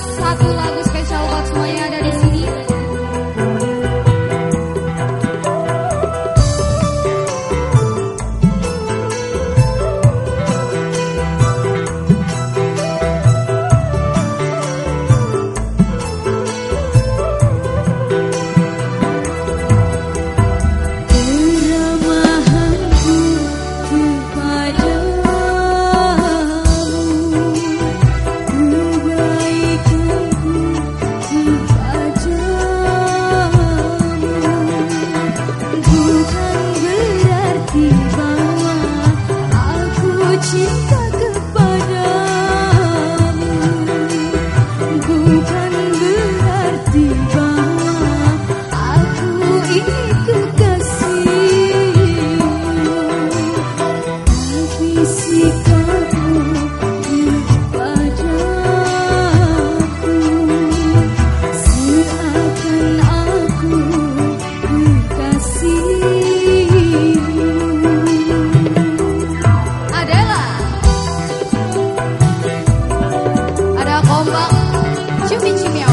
satu lagu spesial buat semuanya 就这几秒